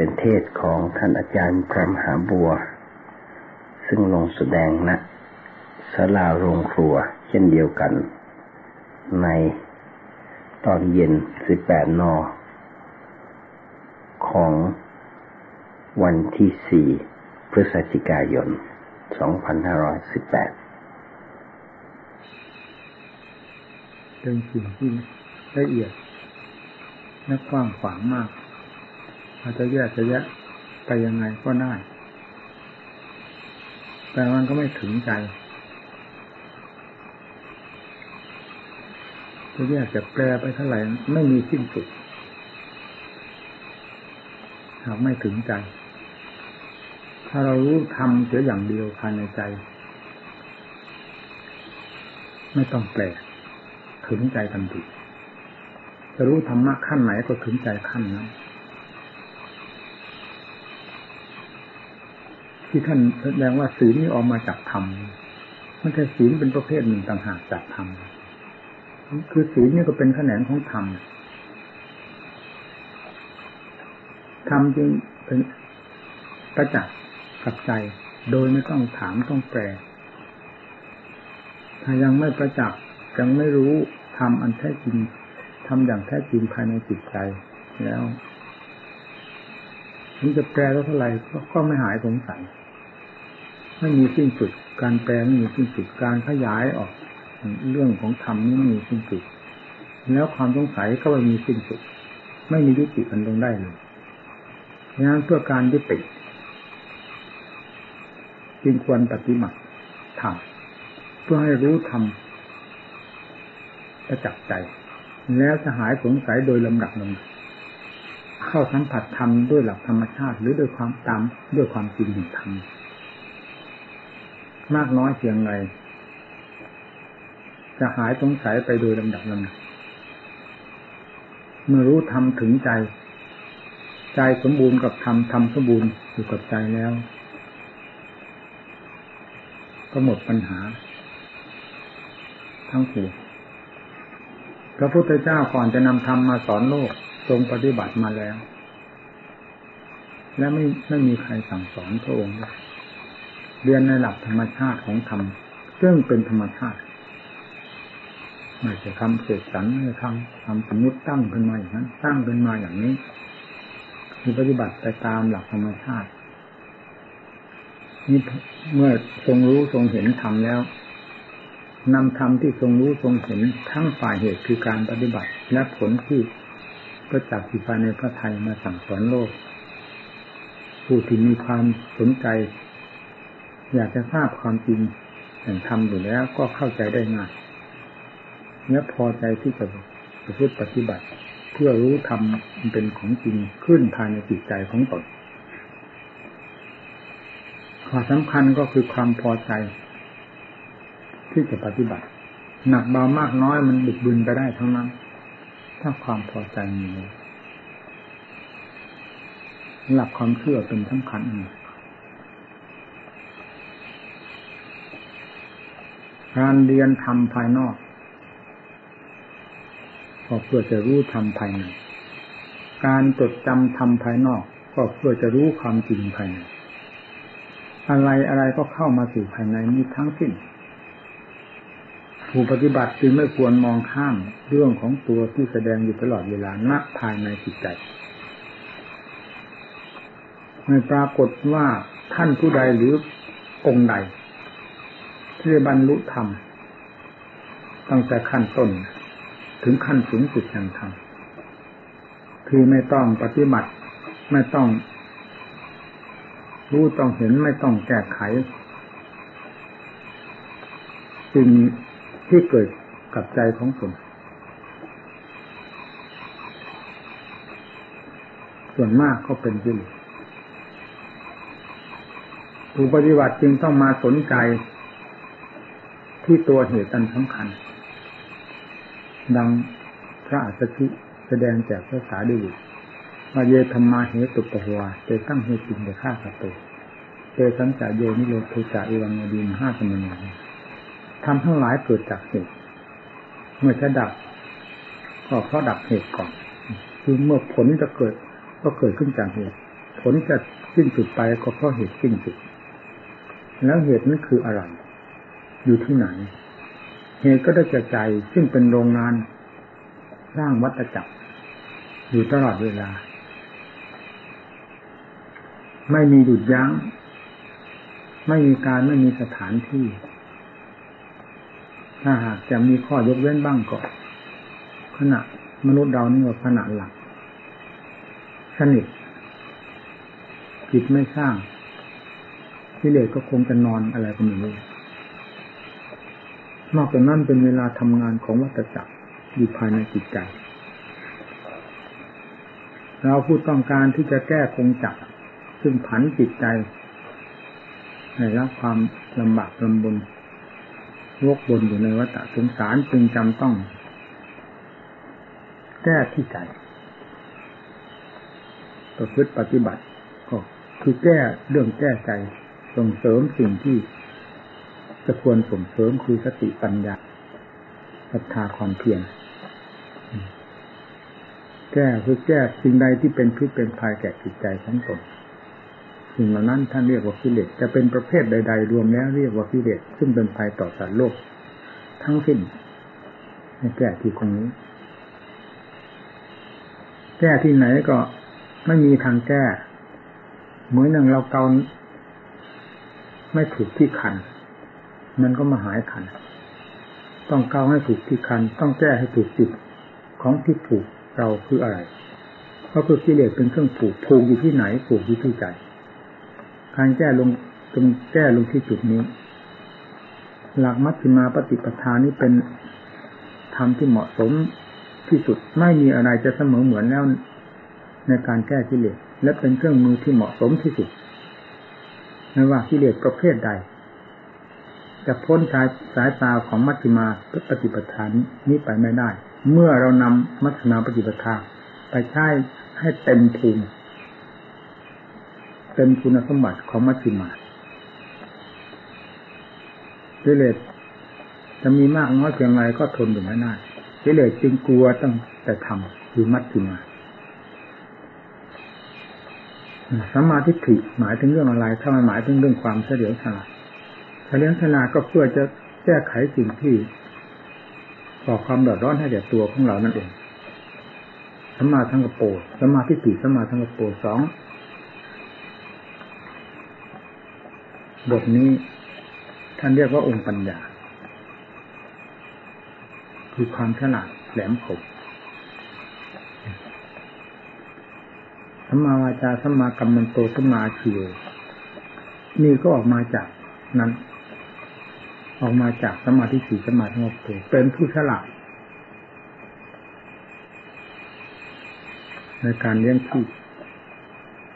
เป็นเทศของท่านอาจารย์พระมหาบัว ซึ่งลงแสดงณศาลาโรงครัวเช่นเดียวกัน ในตอนเย็น 18 น ของวันที่ 4 พฤศจิกายน 2518เป็นสิ่งที่ละเอียดและกว้างขวางมาก อาจจะแยกจะแยะไปยังไงก็ได้ แต่มันก็ไม่ถึงใจ จะแยกจะแปลไปเท่าไหร่ไม่มีสิ้นสุด หากไม่ถึงใจ ถ้าเรารู้ทำเสียอย่างเดียวภายในใจ ไม่ต้องแปลถึงใจทันทีจะรู้ธรรมะขั้นไหนก็ถึงใจขั้นนั้น ที่ท่านแสดงว่าศีลนี่ออกมาจากธรรมมันแค่ศีลเป็นประเภทหนึ่งต่างหากจากธรรมคือศีลนี่ก็เป็นแขนงของธรรมธรรมจึงเป็นประจักษ์กับใจ โดยไม่ต้องถามต้องแปล ถ้ายังไม่ประจักษ์ยังไม่รู้ทำอันแท้จริงทำอย่างแท้จริงภายในจิตใจแล้วมันจะแปลแล้วเท่าไหร่ก็ไม่หายสงสัย ไม่มีสิ้นสุด การแปลไม่มีสิ้นสุด การขยายออก เรื่องของธรรมไม่มีสิ้นสุด แล้วความสงสัยก็ไม่มีสิ้นสุด ไม่มียุติกันลงได้เลยงานเพื่อการยุติจึงควรปฏิบัติธรรมเพื่อให้รู้ธรรมประจักษ์ใจ แล้วจะหายสงสัยโดยลำดับลงเข้าสัมผัสธรรมด้วยหลักธรรมชาติ หรือด้วยความตามด้วยความจริงของธรรม มากน้อยเพียงไรจะหายสงสัยไปโดยลำดับลำดับเมื่อรู้ทำถึงใจ ใจสมบูรณ์กับธรรมธรรมสมบูรณ์อยู่กับใจแล้ว ก็หมดปัญหา ทั้งปวงพระพุทธเจ้าก่อนจะนำธรรมมาสอนโลกทรงปฏิบัติมาแล้ว และไม่ไม่มีใครสั่งสอนพระองค์เเรียนในหลักธรรมชาติของธรรมซึ่งเป็นธรรมชาติไม่ใช่คำเสกสรรไม่ทำทำสมมติตั้งขึ้นมาอย่างนั้นตั้งขึ้นมาอย่างนี้มีปฏิบัติไปตามหลักธรรมชาตินี่เมื่อทรงรู้ทรงเห็นธรรมแล้วนำธรรมที่ทรงรู้ทรงเห็นทั้งฝ่ายเหตุคือการปฏิบัติ และผลที่ประจักษ์ที่ภายในพระไทยมาสั่งสอนโลก ผู้ที่มีความสนใจ อยากจะทราบความจริงแห่งธรรมอยู่แล้วก็เข้าใจได้ง่ายเนื้อพอใจที่จะประพฤติปฏิบัติ เพื่อรู้ธรรมมันเป็นของจริงขึ้นภายในจิตใจของตนข้อสำคัญก็คือความพอใจ ที่จะปฏิบัติ หนักเบามากน้อยมันบุกบึนไปได้ทั้งนั้น ถ้าความพอใจมีหลักความเชื่อเป็นสำคัญอัน การเรียนทำภายนอกก็เพื่อจะรู้ทำภายใน การจดจำทำภายนอก ก็เพื่อจะรู้ความจริงภายใน อะไรอะไรก็เข้ามาสู่ภายในนี้ทั้งสิ้น ผู้ปฏิบัติจึงไม่ควรมองข้ามเรื่องของตัวที่แสดงอยู่ตลอดเวลาณภายในจิตใจไม่ปรากฏว่าท่านผู้ใดหรือองค์ใด ที่บรรลุธรรมตั้งแต่ขั้นต้น ถึงขั้นสูงสุดแห่งธรรมคือไม่ต้องปฏิบัติ ไม่ต้อง รู้ต้องเห็นไม่ต้องแก้ไขสิ่งที่เกิดกับใจของตนส่วนมากก็เป็นยิ่งผู้ปฏิบัติจึงต้องมาสนใจ ที่ตัวเหตุอันสำคัญ ดังพระอัสชิแสดงแจกภาษาดีว่าเยธรรมาเหตุปะหัวเตตั้งเหตุจริงแต่ฆ่าสัตว์เตสังจาโยนิโรธจาอิวังดีมห้าสมัยทำทั้งหลายเกิดจากเหตุเมื่อจะดับก็เพราะดับเหตุก่อน คือเมื่อผลจะเกิดก็เกิดขึ้นจากเหตุ ผลจะสิ้นสุดไปก็เพราะเหตุสิ้นสุด แล้วเหตุนั้นคืออะไร อยู่ที่ไหน เหตุก็ได้แก่ใจซึ่งเป็นโรงงานสร้างวัตจักร อยู่ตลอดเวลา ไม่มีหยุดยัง้ง ไม่มีการไม่มีสถานที่ ถ้าหากจะมีข้อยกเว้นบ้างก็ขณะมนุษย์เรานี่ว่าขณะหลักสนิทจิตไม่สร้างที่เหลือก็คงจะนอนอะไรก็ไม่รู้ นอกจากนั้นเป็นเวลาทำงานของวัตจักรอยู่ภายในจิตใจเราพูดต้องการที่จะแก้คงจักซึ่งผันจิตใจในรับความลำบากลำบนวกบนอยู่ในวัฏสงสารจึงจำต้อง แก้ที่ใจประพฤติปฏิบัติก็คือแก้เรื่องแก้ใจส่งเสริมสิ่งที่ จะควรส่งเสริมคือสติปัญญาศรัทธาความเพียรแก้คือแก้สิ่งใดที่เป็นพิษเป็นภัยแก่จิตใจของตนสิ่งเหล่านั้นท่านเรียกว่ากิเลสจะเป็นประเภทใด ๆ รวมแล้วเรียกว่ากิเลสซึ่งเป็นภัยต่อสารโลก ทั้งสิ้นในแก้ที่ตรงนี้ แก้ที่ไหนก็ไม่มีทางแก้ เหมือนอย่งเราเกาไม่ถูกที่คัน มันก็มาหายคัน ต้องเกาให้ถูกที่คัน ต้องแก้ให้ถูกจุดของที่ถูกเราคืออะไรเพราะคือกิเลสเป็นเครื่องผูกผูกอยู่ที่ไหนผูกอยู่ที่ใจ การแก้ลงตรงแก้ลงที่จุดนี้ หลักมัชฌิมาปฏิปทานี้เป็นธรรมที่เหมาะสมที่สุดไม่มีอะไรจะเสมอเหมือนแล้วในการแก้กิเลสและเป็นเครื่องมือที่เหมาะสมที่สุดไม่ว่ากิเลสประเภทใด จะพ้นสายสายตาของมัชฌิมาปฏิปทานนี้ไปไม่ได้ เมื่อเรานำมัชฌิมาปฏิปทาไปใช้ให้เต็มภูมิเต็มคุณสมบัติของมัชฌิมากิเลสจะมีมากน้อยเพียงไรก็ทนอยู่ไม่ได้กิเลสจึงกลัวตั้งแต่ทำคือมัชฌิมาสัมมาทิฏฐิหมายถึงเรื่องอะไร ถ้ามันหมายถึงเรื่องความเฉลียวฉลาด เฉลียวฉลาดก็เพื่อจะแก้ไขสิ่งที่ก่อความเดือดร้อนให้แก่ตัวของเรานั่นเองสมมาทั้งกระโปรสมมาทิฏฐิสมมาทั้งกระโปรสองบทนี้ท่านเรียกว่าองค์ปัญญา คือความฉลาดแหลมคมสัมมาวาจาสัมมากัมมันโตสัมมาชีโยนี่ก็ออกมาจากนั้น ออกมาจากสมาธิสี่สมาธิโตเป็นผู้ฉลาดในการเลี้ยงชีพ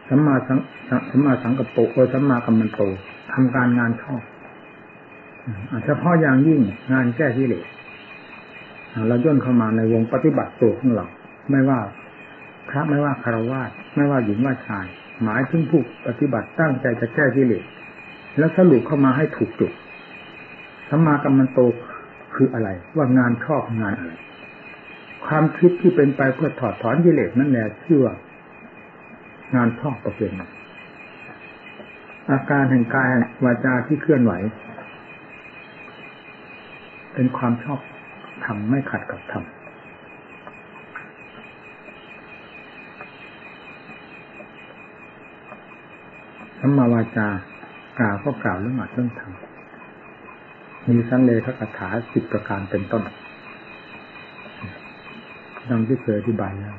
สัมมาสังสัมมาสังกัปโปโอสัมมากัมมันโตทำการงานชอบเฉพาะอย่างยิ่งงานแก้ที่เหลสเราย่นเข้ามาในวงปฏิบัติตัวของเราไม่ว่าพระไม่ว่าคารวะไม่ว่าหญิงว่าชาย หมายถึงผู้ปฏิบัติตั้งใจจะแก้กิเหลสแล้วสรุปเข้ามาให้ถูกจุด สัมมากัมมันโตคืออะไร ว่างานชอบงานอะไรความคิดที่เป็นไปเพื่อถอดถอนกิเลสนั่นแหละชื่อว่างานชอบประเภทอาการแห่งกายวาจาที่เคลื่อนไหว เป็นความชอบทำไม่ขัดกับธรรมสัมมาวาจากล่าวก็กล่าวเรื่องอัดเรื่องทำ มีสังเลขคาถาสิบประการเป็นต้นดังที่เคยอธิบายแล้ว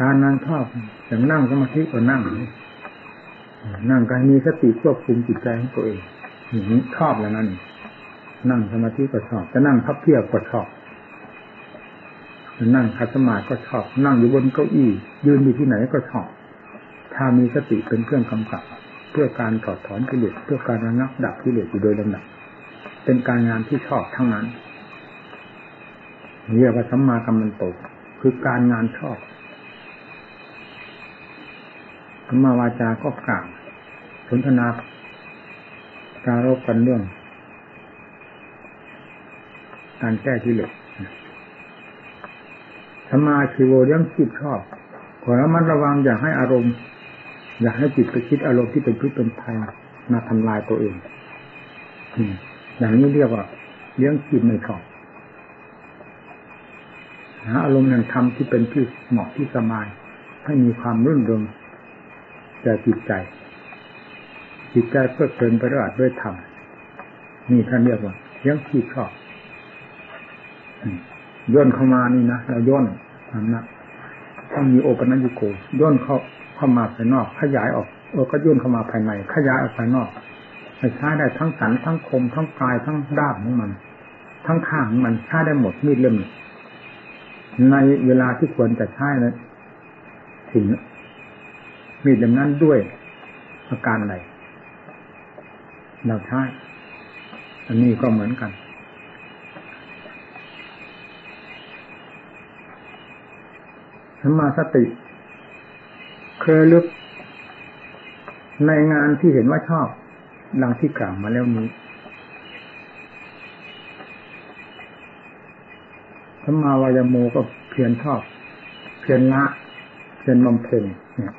การนั่งชอบอย่างนั่งสมาธิก็นั่ง นั่งการมีสติควบคุมจิตใจของตัวเองอย่างนี้ชอบแล้วนั่นนั่งสมาธิก็ชอบ จะนั่งพับเพียบก็ชอบนั่งคัดสมาธิก็ชอบ นั่งอยู่บนเก้าอี้ ยืนอยู่ที่ไหนก็ชอบ ถ้ามีสติเป็นเครื่องกำกับ เพื่อการถอดถอนกิเลสเพื่อการระงับดับกิเลสอยู่โดยลำดับ เป็นการงานที่ชอบทั้งนั้นเรียกว่าสัมมากัมมันโตคือการงานชอบสัมมาวาจาก็กล่าวสนทนาการรบกันเรื่อง การแก้กิเหลสสัมมาชีโวเลี้ยงจิตชอบ ขอระมัดระวังอย่าให้อารมณ์ อย่าให้จิตไปคิดอารมณ์ที่เป็นพิษเป็นภัยมาทำลายตัวเอง อย่างนี้เรียกว่าเลี้ยงจิตไม่ชอบหาอารมณ์แห่งธรรมที่เป็นที่เหมาะที่สบายให้มีความรื่นเริงแก่จิตใจ จิตใจเพื่อเพลินไปด้วยอัดด้วยธรรมนี่ท่านเรียกว่าเลี้ยงจิตชอบย่นเข้ามานี่นะเราย่นทำนะต้องมีโอปัญญิโกย่นเข้าเข้ามาภายนอก ขยายออกเออก็ย่นเข้ามาภายในขยายออกภายนอก ให้ใช้ได้ทั้งสันทั้งคม ทั้งปลายทั้งด้ามของมัน ทั้งข้างของมันใช้ได้หมดมีดเล่มในเวลาที่ควรจะใช้นะถึงมีดเล่มนั้นด้วยอาการใดเราใช้อันนี้ก็เหมือนกันสมาสติ เคยลึกในงานที่เห็นว่าชอบ ดังที่กล่าวมาแล้วนี้สมมาวายโมก็เพียรชอบ เพียรละ เพียรบำเพ็ญเนี่ย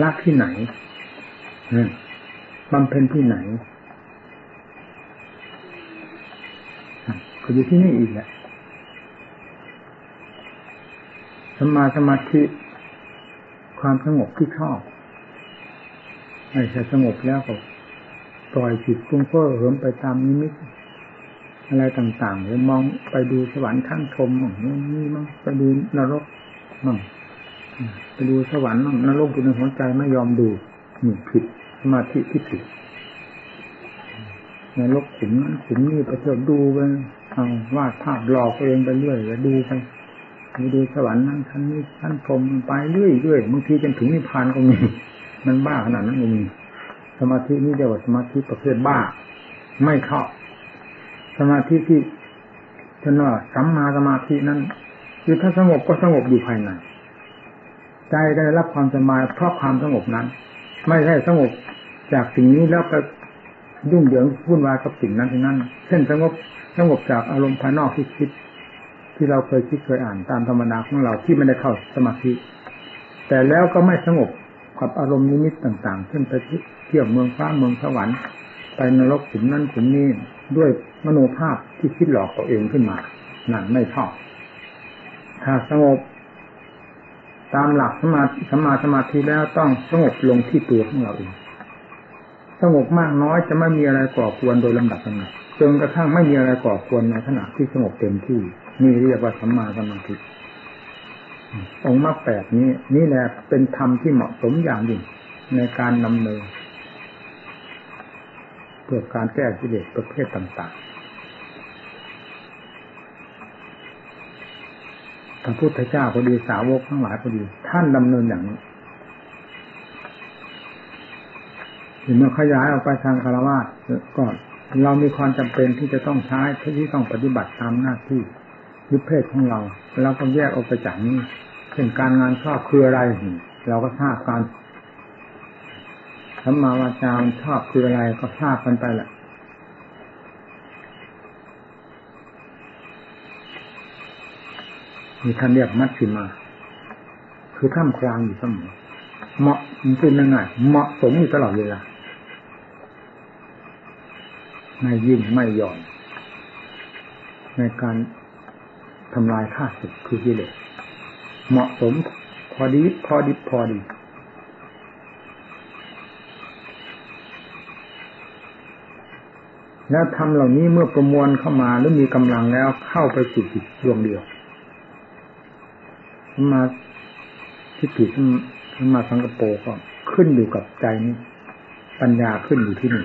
ละที่ไหนบำเพ็ญที่ไหนก็อยู่ที่นี่อีกแหละสมาสมาธิความสงบที่ชอบ ใช่สงบแล้วก็ปล่อยจิตฟุ้งเฟ้อเหิมไปตามนิมิตอะไรต่างๆเลยมองไปดูสวรรค์ท่านชมมั่งนี่มั่งไปดูนรกมั่งไปดูสวรรค์มั่งนรกอยู่ในหัวใจไม่ยอมดูนี่ผิดสมาธิที่ผิดนรกขุมนั้นขุมนี้ไปเที่ยวดูไปเอาวาดภาพหลอกเองไปเรื่อยแล้วดูไปไปดูสวรรค์นั้นท่านนี้ท่านพรมไปเรื่อยเรื่อยบางทีจนถึงนิพพานก็มี มันบ้าขนาดนั้นก็มีสมาธินี่เรียกว่าสมาธิประเภทบ้า ไม่เข้า สมาธิที่ท่านว่าสัมมาสมาธินั้นคือถ้าสงบก็สงบอยู่ภายในใจได้รับความสบายเพราะความสงบนั้น ไม่ใช่สงบจากสิ่งนี้แล้วไปยุ่งเหยิงวุ่นวายกับสิ่งนั้นที่นั้นเช่นสงบสงบจากอารมณ์ภายนอกที่คิด ที่เราเคยคิดเคยอ่านตามธรรมดาของเราที่ไม่ได้เข้าสมาธิ แต่แล้วก็ไม่สงบ กับอารมณ์นิมิตต่างๆเช่นไปเที่ยวเมืองฟ้าเมืองสวรรค์ไปนรกขุมนั้นขุมนี้ด้วยมโนภาพที่คิดหลอกตัวเองขึ้นมานั่นไม่ชอบถ้าสงบ ตามหลักสมาสมาสมาธิแล้วต้องสงบลงที่ตัวของเราเองสงบมากน้อยจะไม่มีอะไรก่อควรโดยลำดับลำดับจนกระทั่งไม่มีอะไรก่อควรในขณะที่สงบเต็มที่นี่เรียกว่าสัมมาสมาธิ องค์มรรคแปดนี้ นี่แหละเป็นธรรมที่เหมาะสมอย่างยิ่งในการนำเนินเพื่อการแก้กิเลสประเภทต่างๆพระพุทธเจ้าพอดีสาวกทั้งหลายพอดี ท่านดำเนินอย่างนี้เมื่อขยายออกไปทางคารวะก็เรามีความจำเป็นที่จะต้องใช้ที่ต้องปฏิบัติตามหน้าที่ ยุเพศของเราเราต้องแยกออกไปจากนี้เช่นการงานชอบคืออะไร เราก็ทราบการสัมมาวาจาชอบคืออะไรก็ทราบกันไปแหละมีท่านเรียกมัชชิมา คือท่ามกลางอยู่เสมอเหมาะมันเป็นยังไงเหมาะสมอยู่ตลอดเวลาไม่ยิ่งไม่หย่อนในการ ทำลายข้าศึกคือกิเลสเหมาะสมพอดีพอดีพอดีแล้วทำเหล่านี้เมื่อประมวลเข้ามาหรือมีกำลังแล้วเข้าไปสู่จิตดวงเดียวมาที่จิตมาสังกโปก็ขึ้นอยู่กับใจนี้ ปัญญาขึ้นอยู่ที่นี่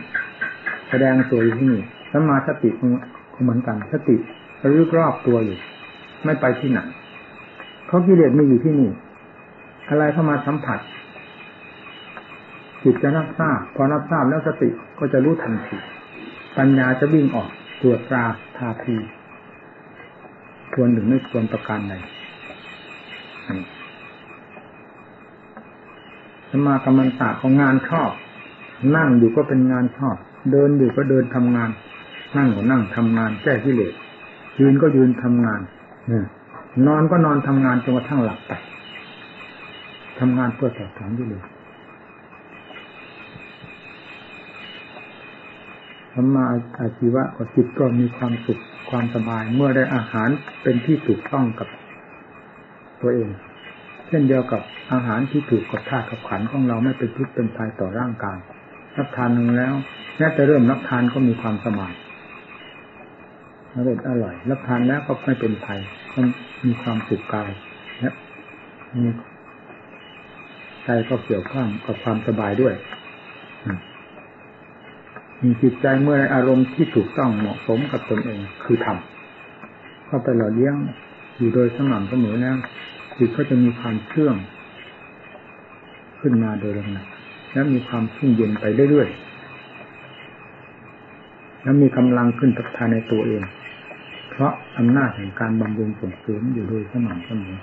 แสดงตัวอยู่ที่นี่สมาสติเหมือนกันสติรึกรอบตัวอยู่ ไม่ไปที่ไหนเพราะกิเลสมีอยู่ที่นี่ อะไรเข้ามาสัมผัสจิตจะรับทราบพอรับทราบแล้วสติก็จะรู้ทันทีปัญญาจะวิ่งออกตรวจตราทาทีควรหรือไม่ควรประการใดสมากรรมันตาของงานชอบ นั่งอยู่ก็เป็นงานชอบ เดินอยู่ก็เดินทำงาน นั่งก็นั่งทำงานแก้กิเลสยืนก็ยืนทำงาน นอนก็นอนทำงานจนกระทั่งหลับไปททำงานเพื่อตอบถามที่เลยธรรมาอาชีวะก็จิตก็มีความสุขความสบาย เมื่อได้อาหารเป็นที่ถูกต้องกับตัวเอง เช่นเดียวกับอาหารที่ถูกกับธาตุกับขันของเราไม่เป็นพิษเป็นภัยต่อร่างกายรับทานหนึ่งแล้วแม้แต่เริ่มรับทานก็มีความสบาย อร่อยอร่อยรับทานแล้วก็ไม่เป็นภัยก็มีความสุขกายและมีใจก็เกี่ยวข้องกับความสบายด้วยมีจิตใจเมื่ออารมณ์ที่ถูกต้องเหมาะสมกับตนเองคือธรรมเข้าไปหล่อเลี้ยงอยู่โดยสม่ำเสมอแล้วจิตก็จะมีความเชื่อง ขึ้นมาโดยลำดับแล้วมีความชุ่มเย็นไปเรื่อยๆแล้วมีกำลังขึ้นทัทาในตัวเอง เพราะอำนาจแห่งการบำรุงส่งเสริมอยู่โดยสม่ำเสมอ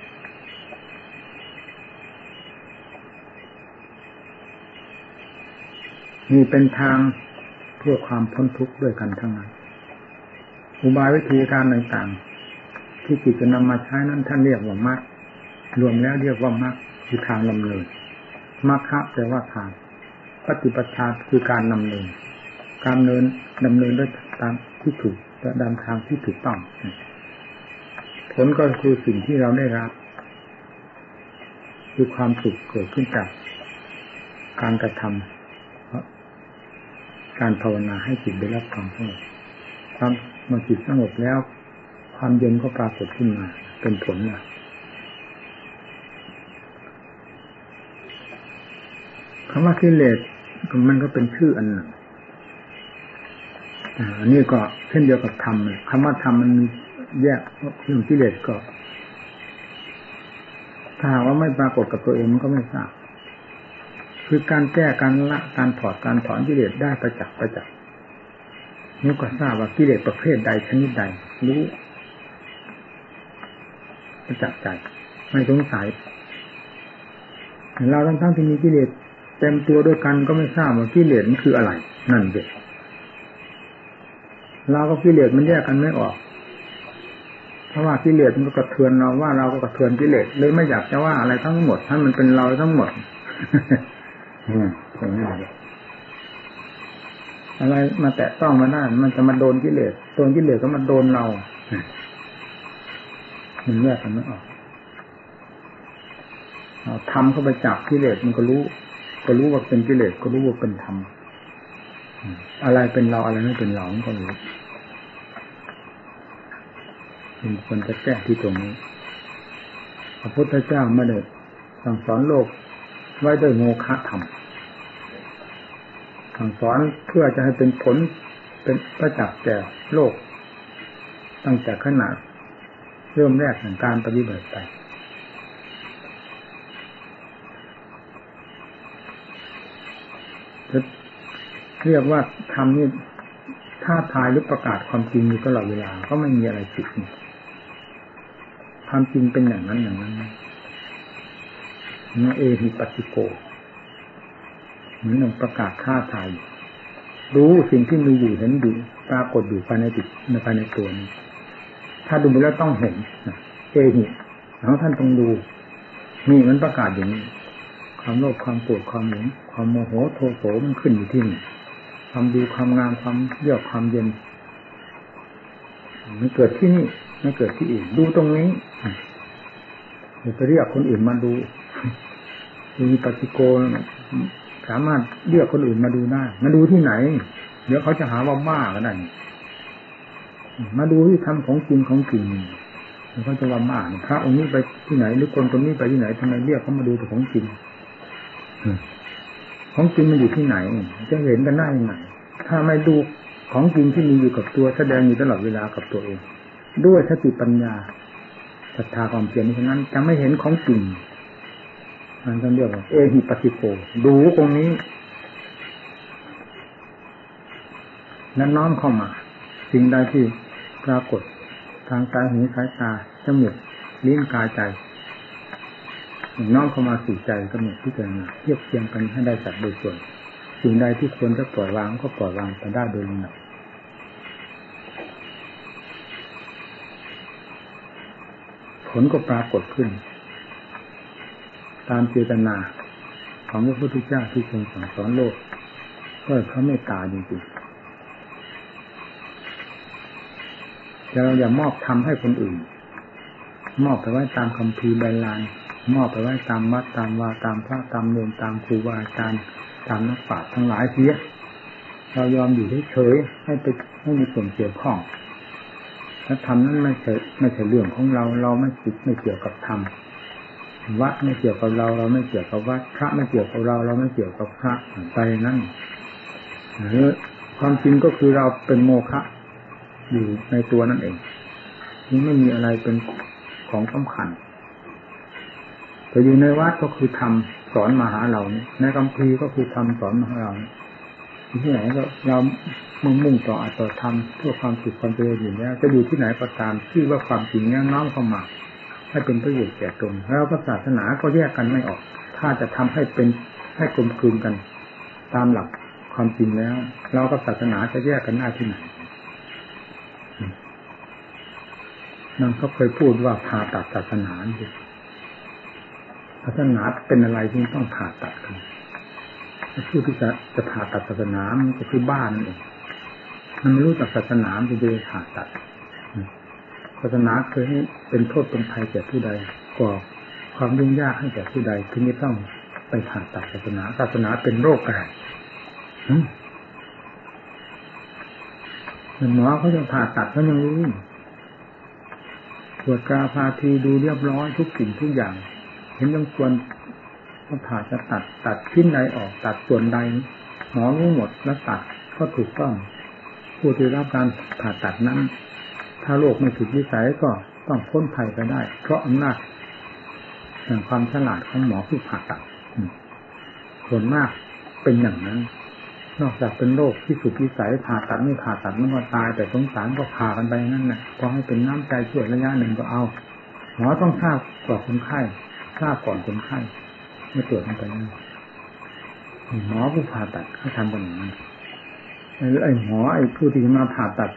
นี่เป็นทางเพื่อความพ้นทุกข์ด้วยกันทั้งนั้นอุบายวิธีการต่างๆ ที่จิตจะนำมาใช้นั้นท่านเรียกว่ามรรครวมแล้วเรียกว่ามรรคคือทางลำเนินมรรคะแปลว่าทางปฏิปทาคือการนำเนินการเนินดำเนินด้วยตามที่ถูก และดำทางที่ถูกต้อง ผลก็คือสิ่งที่เราได้รับ คือความสุขเกิดขึ้นจากการกระทำการภาวนาให้จิตได้รับความสงบความเมื่อจิตสงบแล้ว ความเย็นก็ปรากฏขึ้นมา เป็นผลนะคำว่ากิเลสมันก็เป็นชื่ออันหนึ่ง อันนี้ก็เช่นเดียวกับธรรมคำว่าธรรมมันแยกเรื่องกิเลสก็ ถ้าว่าไม่ปรากฏกับตัวเองมันก็ไม่ทราบคือการแก้การละการถอดการถอนกิเลสได้ประจักษ์ประจักษ์นี่ก็ทราบว่ากิเลสประเภทใดชนิดใดรู้ประจักษ์ใจไม่สงสัยเราทั้งทั้งที่มีกิเลสเต็มตัวด้วยกันก็ไม่ทราบว่ากิเลสมันคืออะไร นั่นเด็ก เราก็กิเลสมันแยกกันไม่ออก เพราะว่ากิเลสมันก็กระเทือนเราว่าเราก็กระเทือนกิเลสเลยไม่อยากจะว่าอะไรทั้งหมดถ้ามันเป็นเราทั้งหมดอืมงนี้อะไรมาแตะต้องมาได้มันจะมาโดนกิเลสโดนกิเลสก็มาโดนเรามันแยกกันไม่ออกเอาทำเข้าไปจับกิเลสมันก็รู้ ก็รู้ว่าเป็นกิเลสก็รู้ว่าเป็นธรรมอะไรเป็นเราอะไรไม่เป็นเรามันก็รู้ ควรจะแก้ที่ตรงนี้ พระพุทธเจ้าไม่ได้สั่งสอนโลกไว้ด้วยโมฆะธรรมสั่งสอนเพื่อจะให้เป็นผลเป็นประจักษ์แก่โลก ตั้งแต่ขนาดเริ่มแรกของการปฏิบัติไปจะเรียกว่าทำนี่ถ้าทายหรือประกาศความจริงอยู่ตลอดเวลา ก็ไม่มีอะไรผิด ความจริงเป็นอย่างนั้นอย่างนั้นนะเอหิปัติโกเหมือนงประกาศท่าทายรู้สิ่งที่มีอยู่เห็นอยู่ปรากฏอยู่ภายในจิตในภายในตัวนี้ถ้าดูไปแล้วต้องเห็นเอหิแล้วท่านต้องดูนี่มันประกาศอย่างนี้ ความโลภความโกรธความหลงความโมโหโทโสมันขึ้นอยู่ที่นี่ความดีความงามความเยือกความเย็นมันเกิดที่นี่ ไม่เกิดที่อื่นดูตรงนี้อย่าไปเรียกคนอื่นมาดูมีปฏิโกสามารถเลือกคนอื่นมาดูได้มาดูที่ไหน เดี๋ยวเขาจะหาว่าบ้ากันได้มาดูที่ทำของจริงของจริงเขาจะว่าบ้าพระองค์นี้ไปที่ไหน หรือคนคนนี้ไปที่ไหนทำไมเรียกเขามาดูแต่ของจริงของจริงมันอยู่ที่ไหน จะเห็นกันได้ยังไงถ้าไม่ดูของจริงที่มีอยู่กับตัวแสดงอยู่ตลอดเวลากับตัวเอง ด้วยสติปัญญาศรัทธาความเพียรฉะนั้นจะไม่เห็นของจริงอันนั้นเรียกว่าเอหิปฏิโกดูตรงนี้นั้นน้อมเข้ามา สิ่งใดที่ปรากฏทางตาหูสายตาจมูกลิ้นกายใจน้อมเข้ามาสู่ใจกำหนดที่เกิดมาเทียบเทียงกันให้ได้จัดโดยส่วน สิ่งใดที่ควรจะปล่อยวางก็ปล่อยวางไปได้โดยลำดับ ผลก็ปรากฏขึ้น ตามเจตนาของพระพุทธเจ้าที่ทรงสั่งสอนโลกก็เขาไม่ตาจริงๆแต่เราอย่ามอบทำให้คนอื่น มอบไปไว้ตามคำพีใบลานมอบไปไว้ตามวัดตามวาตามพระตามเนรตามครูบาอาจารย์ตามนักปราชญ์ทั้งหลายเสียเรายอมอยู่เฉยๆให้ไปให้มีส่วนเกี่ยวข้อง ถ้าทำนั้นไม่ใช่ไม่ใช่เรื่องของเรา เราไม่ติดไม่เกี่ยวกับธรรมวัดไม่เกี่ยวกับเรา เราไม่เกี่ยวกับวัดพระไม่เกี่ยวกับเรา เราไม่เกี่ยวกับพระไปนั่นหรือความจริงก็คือเราเป็นโมฆะอยู่ในตัวนั่นเองนี่ไม่มีอะไรเป็นของสำคัญแต่อยู่ในวัดก็คือทำสอนมาหาเราในคำพีก็คือทำสอนมาหาเรา ที่ไหนเรามุ่งมุ่งต่ออัตตธรรมเพื่อความสุขความเจริญอยู่แล้วจะอยู่ที่ไหนก็ตามที่ว่าความจริงนี้น้อมเข้ามาให้เป็นประโยชน์แก่ตนแล้วก็ศาสนาก็แยกกันไม่ออก ถ้าจะทำให้เป็นให้กลมกลืนกัน ตามหลักความจริงแล้ว เรากับศาสนาจะแยกกันหน้าที่ไหนนั่นเขาเคยพูดว่าผ่าตัดศาสนาศาสนาเป็นอะไรที่ต้องผ่าตัดกัน ผู้ที่จะจะผ่าตัดศาสนา มันก็คือบ้านนั่นเองมันไม่รู้จักศาสนาจะเดินผ่าตัดศาสนาเคยให้เป็นโทษเป็นภัยแก่ผู้ใดก่อความยุ่งยากให้แก่ผู้ใดที่นี้ต้องไปผ่าตัดศาสนา ศาสนาเป็นโรคอะไรหมอเขาจะผ่าตัดเขายังรู้ตรวจกาพาทีดูเรียบร้อยทุกสิ่งทุกอย่าง เห็นต้องควร ผ่าจะตัดตัดชิ้นใดออกตัดส่วนใดหมอรู้หมดแล้วตัดก็ถูกต้อง ผู้ที่รับการผ่าตัดนั้น ถ้าโรคไม่ถูกวิสัยก็ต้องพ้นภัยไปได้ เพราะอำนาจแห่งความฉลาดของหมอผู้ผ่าตัดส่วนมากเป็นอย่างนั้น นอกจากเป็นโรคที่สุดวิสัยผ่าตัดไม่ผ่าตัดมันก็ตาย แต่สงสารก็ผ่ากันไปนั่นแหละพอให้เป็นน้ำใจช่วยระยะหนึ่งก็เอา หมอต้องทราบก่อนคนไข้ทราบก่อนคนไข้ ไม่ตรวจมันไปนหมอผู้ผ่าตัดเขาทำกันอย่างนี้ไอ้หมอไอ้ผู้ที่มาผ่าตัด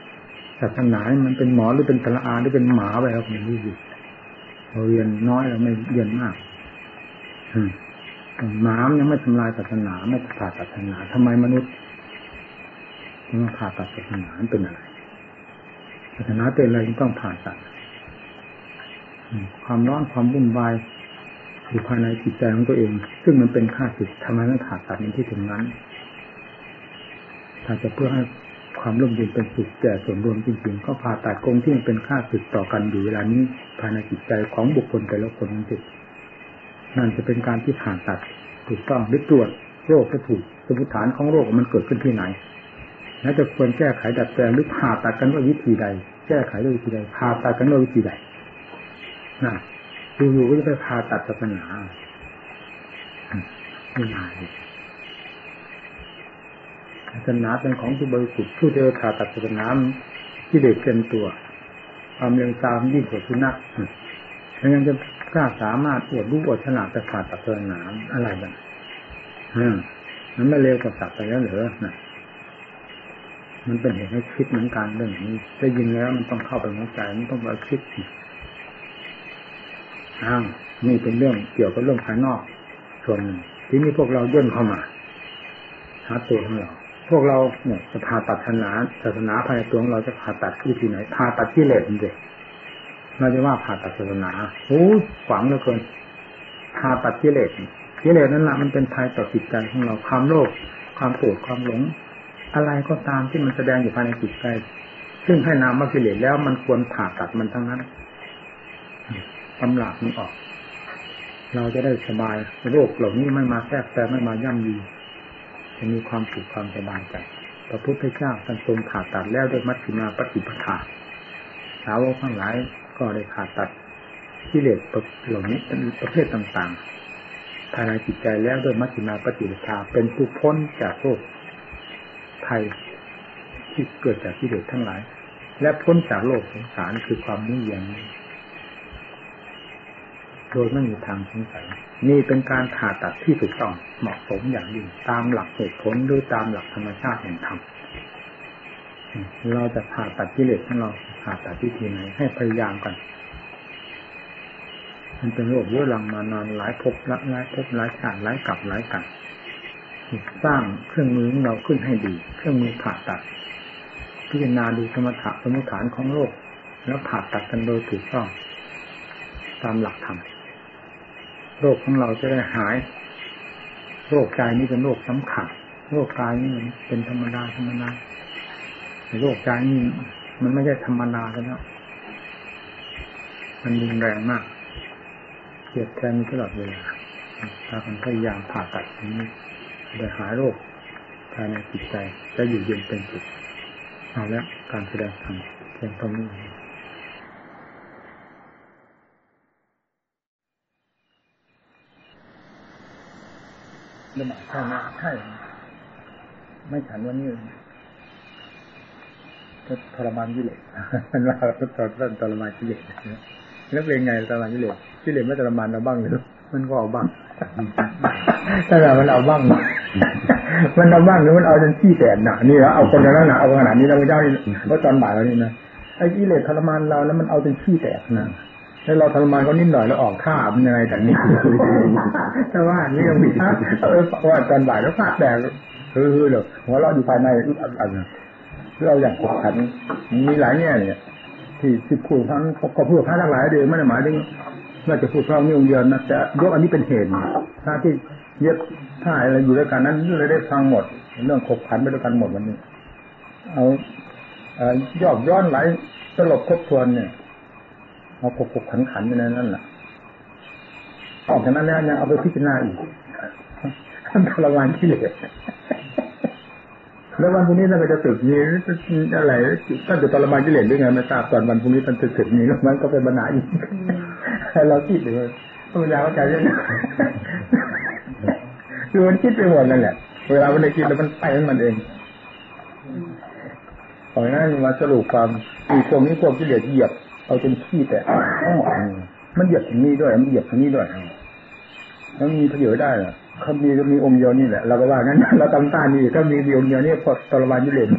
ศาสนามันเป็นหมอหรือเป็นตละอาหรือเป็นหมาไปครับมันรู้อยู่เราเรียนน้อยเราไม่เรียนมากหมายังไม่ทำลายศาสนาไม่ผ่าตัดศาสนาทำไมมนุษย์มาผ่าตัดศาสนาเป็นอะไรศาสนาเป็นอะไรต้องผ่าตัดความร้อนความวุ่นวาย อยู่ภายในจิตใจของตัวเอง ซึ่งมันเป็นค่าศึกทำไมไม่ผ่าตัดในที่ถึงนั้นถ้าจะเพื่อให้ความร่มเย็นเป็นสุขแก่ส่วนรวมจริงๆ ก็ผ่าตัดกงที่มันเป็นค่าศึกต่อกันอยู่เวลานี้ภายในจิตใจของบุคคลแต่ละคนนั่นเองนั่นจะเป็นการที่ผ่าตัดถูกต้องหรือตรวจโรคจะถูกสมุฐานของโรคมันเกิดขึ้นที่ไหน แล้วจะควรแก้ไขดัดแปลงหรือผ่าตัดกันด้วยวิธีใด แก้ไขด้วยวิธีใดผ่าตัดกันด้วยวิธีใดนั่น อยู่ๆก็จะไปพาตัดศาสนาไม่ได้ศาสนาเป็นของที่บริสุทธิ์ผู้เจอผ่าตัดศาสนาที่เด็กเกินตัว ความเร็วตามยิ่งกว่าสุนัขแล้วยังจะกล้าสามารถอวดรู้อวดฉลาดแต่ผ่าตัดศาสนาอะไรบ้างมันไม่เร็วกว่าสัตว์ไปแล้วเหรอนะมันเป็นเหตุให้คิดเหมือนกันเรื่องนี้ได้ยินแล้วมันต้องเข้าไปหัวใจมันต้องไปคิด อ้าวนี่เป็นเรื่องเกี่ยวกับเรื่องภายนอก ส่วนหนึ่งที่นี่พวกเราย่นเข้ามาหาตัวของเราพวกเราเนี่ยจะผ่าตัดศาสนาศาสนาภายในตัวของเราจะผ่าตัดที่ที่ไหนผ่าตัดที่เหล็กจริงเราจะว่าผ่าตัดศาสนาโอ้ฝังเหลือเกินผ่าตัดที่เหล็กที่เหล็กนั้นแหละมันเป็นภัยต่อจิตใจของเราความโลภความโกรธความหลง อะไรก็ตามที่มันแสดงอยู่ภายในจิตใจ ซึ่งให้นามว่ากิเลสแล้วมันควรผ่าตัดมันทั้งนั้น ตำรามันออก เราจะได้สบายโรคเหล่านี้ไม่มาแทรกแต่ไม่มาย่ำยีจะมีความสุขความสบายใจพระพุทธเจ้าท่านทรงผ่าตัดแล้วด้วยมัชฌิมาปฏิปทาสาวกทั้งหลายก็ได้ผ่าตัดที่เหลือเหล่านี้ประเภทต่างๆภายในจิตใจแล้วด้วยมัชฌิมาปฏิปทาเป็นผู้พ้นจากโรคภัยที่เกิดจากที่เหลือทั้งหลาย และพ้นจากโลกสงสารคือความนุ่งเยียง โดยไม่มีทางสงสัยนี่เป็นการผ่าตัดที่ถูกต้องเหมาะสมอย่างยิ่งตามหลักเหตุผลหรือตามหลักธรรมชาติแห่งธรรมเราจะผ่าตัดกิเลสของเราผ่าตัดที่ทีไหนให้พยายามกันมันเป็นโรคเรื้อรังมานานหลายภพละหลายภพหลายชาติหลายกลับหลายกันสร้างเครื่องมือของเราขึ้นให้ดี เครื่องมือผ่าตัด พิจารณาดูสมถะสมุฐานของโลก แล้วผ่าตัดกันโดยถูกต้องตามหลักธรรม โรคของเราจะได้หาย โรคใจนี้เป็นโรคสำคัญโรคกายนี่มันเป็นธรรมดาธรรมดาโรคใจนี่มันไม่ใช่ธรรมดาแล้วมันรุนแรงมากเกียดแค้นตลอดเวลาถ้าคนพยายามผ่าตัดนี้จะหายโรคภายในจิตใจจะอยู่เย็นเป็นสุขเอาละการแสดงธรรมเพียงเท่านี้ เรื่องใช่ไหมใช่ไม่ฉันวันนี้ก็ทรมานกิเลสมันว่าก็ทรทรมานกิเลสแล้วเป็นไงทรมานกิเลสกิเลสไม่ทรมานเราบ้างหรือมันก็เอาบ้างถ้าเรามันเอาบ้าง มันเอาบ้างหรือมันเอาจนขี้แตกหนานี่แล้วเอาคนนั้นหนาเอาขนาดนี้เราไม่ได้เพราะตอนบ่ายเรานี่นะไอ้กิเลสทรมานเราแล้วมันเอาจนขี้แตกนะ แล้วเราทรมานเขานิดหน่อยแล้วออกข้ามันยังไงแต่นี่ถ้าว่านี่ยังมีเออว่าตอนบ่ายแล้วข้าแตกคือเดี๋ยวหัวเราอยู่ภายในอันเอาอย่างขบขันมีหลายแง่เนี่ย ที่ที่พูดทั้งก็พูดทั้งหลายเดียวไม่ได้หมายถึงว่าจะพูดเพราะมีองเดียวนะแต่ยกอันนี้เป็นเหตุถ้าที่เย็บท่าอะไรอยู่ด้วยกันนั้นเลยได้ฟังหมด เรื่องขบขันไปด้วยกันหมดวันนี้ เอายอบย้อนไหลตลบครบทวนเนี่ย เอาขบขบขันขันไปในนั้นแหละออกจากนั้นแล้วยังเอาไปพิจารณาอีกท่านทรมานที่เหลือแล้ววันพรุ่งนี้ท่านจะตึกมีอะไรท่านจะทรมานกิเลสด้วยไงไม่ทราบตอนวันพรุ่งนี้ท่านตึกตึกนี้มันก็เป็นปัญหาอีกเราคิดเลยพระปัญญาเข้าใจยังคือมันคิดไปหมดนั่นแหละเวลามันได้คิดแล้วมันไปของมันเองเพราะงั้นมาสรุปความมีพวกนี้พวกกิเลสเหยียบ เอาจนขี้แต่ทั้งหมดมันเหยียบถึงนี้ด้วยมันเหยียบถึงนี้ด้วยมันมีประโยชน์ได้เหรอเขามีก็มีองค์เดียวนี่แหละเราก็ว่างั้นเราตำตานนี่ก็มีองค์เดียวนี่พอตรมานยิเลน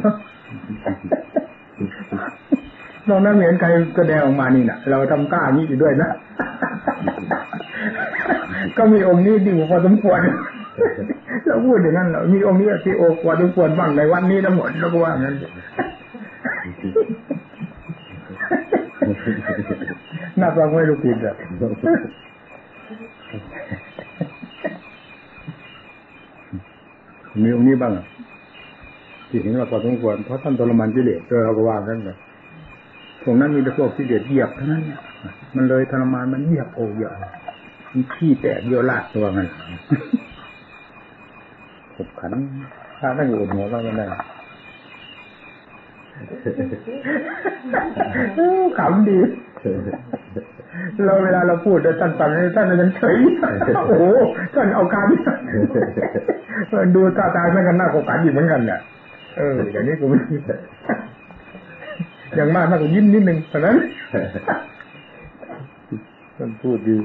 นอกนั้นเหมือนใครแสดงออกมานี่นะเราทำต้านี่อยู่ด้วยนะ ก็มีองค์นี้ดีพอสมควรเราพูดอย่างนั้นเรามีองค์นี้ที่โอกว่าสมควรบ้างในวันนี้ทั้งหมดเราก็ว่างั้น น่าฟังไม่รู้ผิดอะมีองค์นี้บ้างที่เห็นว่าพอสมควรเพราะท่านทรมานกิเลสเราก็ว่ากันเลยตรงนั้นมีแต่พวกกิเลสเหยียบเท่านั้นมันเลยทรมานมันเหยียบโอ้เหยียบมันขี้แตกเยอะลาดตัวมันขบขันถ้าตั้งอยู่หัวว่ามันได้ ขำดีเราเวลาเราพูดท่านฟังท่านยังเฉยโอ้โหท่านเอาการดูตาตาเหมือนกันหน้าโกกันอยู่เหมือนกันเนี่ยเอออย่างนี้กูไม่อย่างมากมากก็ยิ้มนิดนึงเท่านั้นท่านพูดดี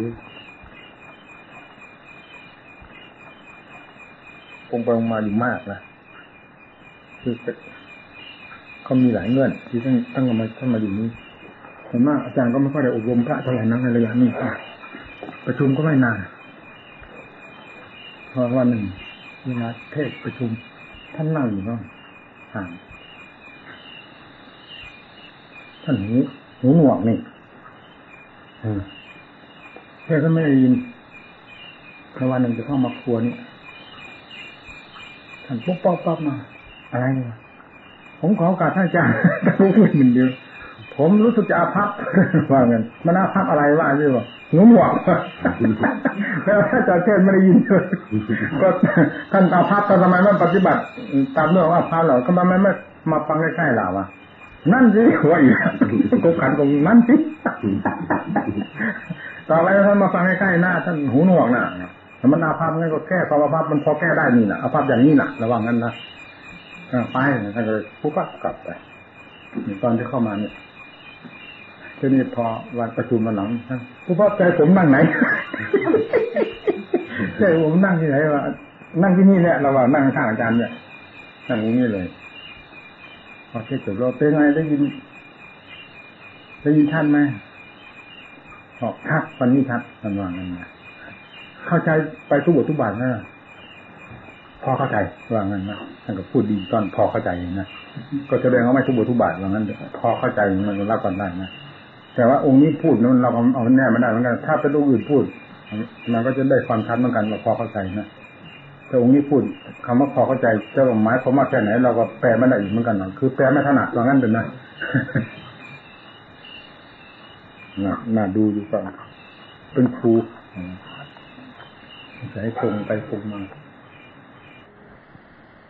คงไปมาดีมากนะคือ เขามีหลายเงื่อน ที่ต้องตั้งมาท่านมาอยู่นี้ส่วนมากอาจารย์ก็ไม่ค่อยได้อบรมพระเท่าไหร่นักในระยะนี้ประชุมก็ไม่นานเพราะว่าหนึ่งเวลาเทศประชุม ท่านนั่งอยู่ก็ห่างท่านหูหูหนวกนี่เทศก็ไม่ได้ยินพระวันหนึ่งจะเข้ามาครัวนี่ท่านปุ๊บป๊อบป๊อบมา อะไรเนี่ย ผมขอโอกาสท่านอาจารย์พูดเหมือนเดียวผมรู้สึกจะอาภัพว่าเงินมันอาภัพอะไรว่าใช่ป่ะหูหนวกแล้วอาจารย์เทศไม่ได้ยินเลยก็ท่านอาภัพทำไมไม่ปฏิบัติ ตามเรื่องอาภัพเหรอทำไมไม่มาฟังใกล้ๆเราอะนั่นสิว่าอีกกขันตรงนั้นสิต่อไปท่านมาฟังใกล้ๆหน้าท่านหูหนวกน่ะถ้ามันอาภัพงั้นก็แก้ความอาภัพมันพอแก้ได้นี่นะอาภัพอย่างนี้น่ะระวังกันนะ ไปท่านก็เลยปุ๊บก็กลับไปตอนที่เข้ามาเนี่ยทีนี้พอวันประชุมมาหลังผู้พ่อใจผมนั่งไหนใจผมนั่งที่ไหนวะนั่งที่นี่แหละระหว่างนั่งข้างอาจารย์เนี่ยนั่งตรงนี้เลย พอเทศจบเราเป็นไงได้ยินได้ยินท่านไหมบอกชัดวันนี้ชัดมันว่างันนะเข้าใจไปทุกบททุกบาทนะ พอเข้าใจว่างั้นนะท่านก็พูดดีตอนพอเข้าใจนะก็แสดงว่าไม่ทุกบทุบาทว่างั้นพอเข้าใจมันรับกันได้นะแต่ว่าองค์นี้พูดนั้นเราเอาแน่ไม่ได้เหมือนกัน ถ้าเป็นองค์อื่นพูดมันก็จะได้ความชัดเหมือนกันว่าพอเข้าใจนะแต่องค์นี้พูดคำว่าพอเข้าใจจะหมายความว่าแค่ไหน เราก็แปลไม่ได้อีกเหมือนกันนะคือแปลไม่ถนัดว่างั้นเป็นนะน่าดูดูก่อนเป็นครูใช้คงไปคงมา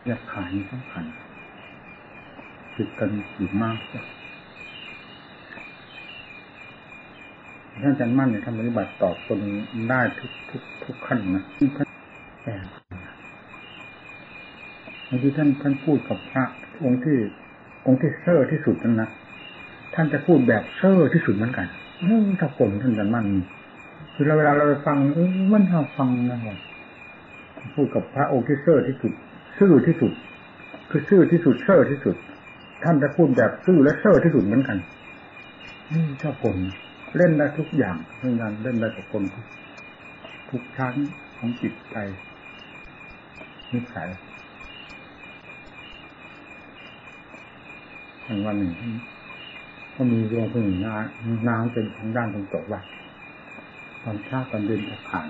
ยากขายสำคัญติดกันอยู่มากท่านอาจารย์มั่นเนี่ยท่านปฏิบัติต่อคนได้ทุกทุกทุกขั้นนะแต่บางทีท่านท่านพูดกับพระองค์ที่องค์ที่เซ่อที่สุดนั่นนะท่านจะพูดแบบเซ่อที่สุดเหมือนกันเออถ้าผมท่านอาจารย์มั่นคือเวลาเราฟังเออมันเราฟังนะครับพูดกับพระองค์ที่เซ่อที่สุด ซื่อที่สุด คือซื่อที่สุดเซ่อที่สุด ท่านจะพูดแบบซื่อและเซอร์ที่สุดเหมือนกันนี่เจ้าผมเล่นได้ทุกอย่างเล่นได้เล่นได้กับคนทุกทุกชั้นของจิตใจนิสัยทั้งวันหนึ่งก็มีดวงคนหนึ่งนานาเป็นทางด้านตรงตกว่าตอนเช้าตอนเดินผ่าน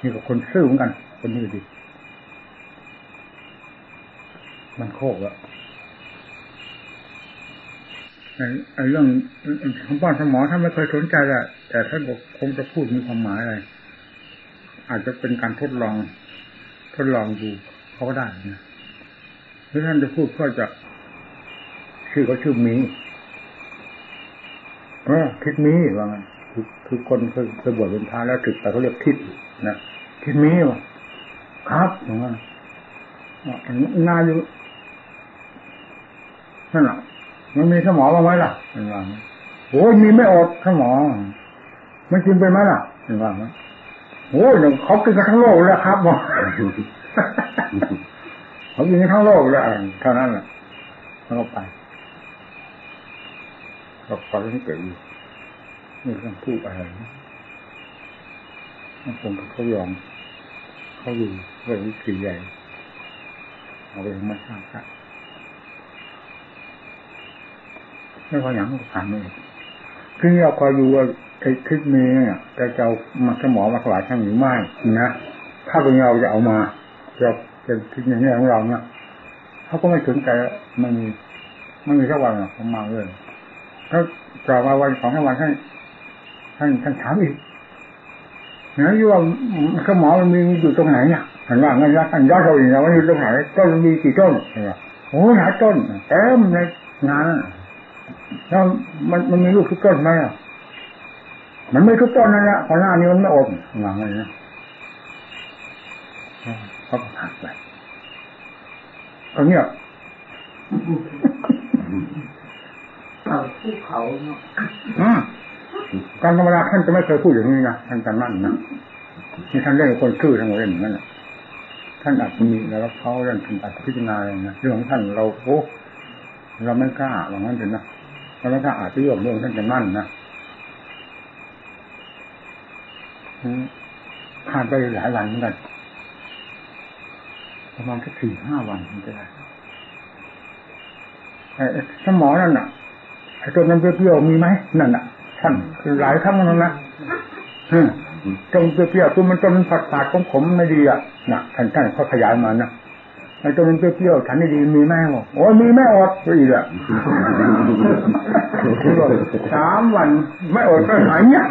นี่กับคนซื่อเหมือนกัน คนนี้ดี มันโคกแล้วไอ้เรื่องของป้อนสมอท่านไม่เคยสนใจแหละแต่ท่านบอกคงจะพูดมีความหมายอะไร อาจจะเป็นการทดลอง ทดลองดูเขาก็ได้นะหรือท่านจะพูดก็จะ ชื่อเขาชื่อมีเออทิศมีว่างั้นคือคือคนเคยเคยบวชเป็นพระแล้วถึกแต่เขาเรียกทิศนะทิศมีวะครับอย่างนั้นนาอยู่ นั่นแหละมันมีสมองบ้างไหมล่ะเป็นว่าโอ้ยมีไม่อดสมองไม่จริงไปไหมล่ะเป็นว่าโอ้ยเขากินกันทั้งโลกแล้วครับบอกเขากินกันทั้งโลกแล้วเท่านั้นแหละแล้วก็ไปก็ฟังที่เกิดอยู่ไม่ต้องพูดอะไรมันคงเขายอมเขาอยู่เรื่องวิกฤตใหญ่เอาไปไม่ทราบครับ ไม่พออย่างก็ผ่านเลยคือเราคอยดูว่าไอ้คลิปนี้เนี่ยจะจะเอามาสมอมาถวายท่านหรือไม่นะถ้าเป็นเราจะเอามาเราเป็นคลิปนี้ของเราเนี่ยเขาก็ไม่สนใจมันมีมันมีแค่วันของมาเลยถ้าต่อมาวันสองวันท่านท่านท่านถามอีกนะอยู่ว่าสมอมันมีอยู่ตรงไหนเนี่ยเห็นว่างั้นท่านย้อนเราอีกนะว่าอยู่ตรงไหนต้นมีกี่ต้นโอ้หลายต้นเต็มในงาน แล้วมันมันมีลูกทุกต้นไหมอะมันไม่ทุกต้นนั่นแหละพอหน้านี้มันไม่อมหลังเลยนะเขาผ่านไปก็เงียบภูเขาเนาะการธรรมดาท่านจะไม่เคยพูดอย่างนี้นะท่านจำมั่นนะนี่ท่านเล่นคนชื่อทั้งหมดเล่นอย่างนั้นแหละท่านอาจจะมีแล้วเขาเรื่องท่านอาจพิจารณาอะไรนะเรื่องของท่านเราโอ้เราไม่กล้าอย่างนั้นเป็นนะ เราไม่กล้าอาจจะยกเรื่องท่านจำมั่นนะผ่านไปหลายวันเหมือนกันประมาณสักสี่ห้าวันมันจะได้สมอนั่นน่ะไอ้ตัวนั้นเปรี้ยวมีไหมนั่นน่ะท่านหลายครั้งแล้วนะตรงเปรี้ยวตัวมันจนผัดผัดของผมไม่ดีอะน่ะท่านท่านเขาขยายมานะ ไอ้ตัวมันเปรี้ยวฉันไม่ดีมีแม่บอกโอ้มีแม่อดอีกอะสามวันไม่อดก็หายเงี้ย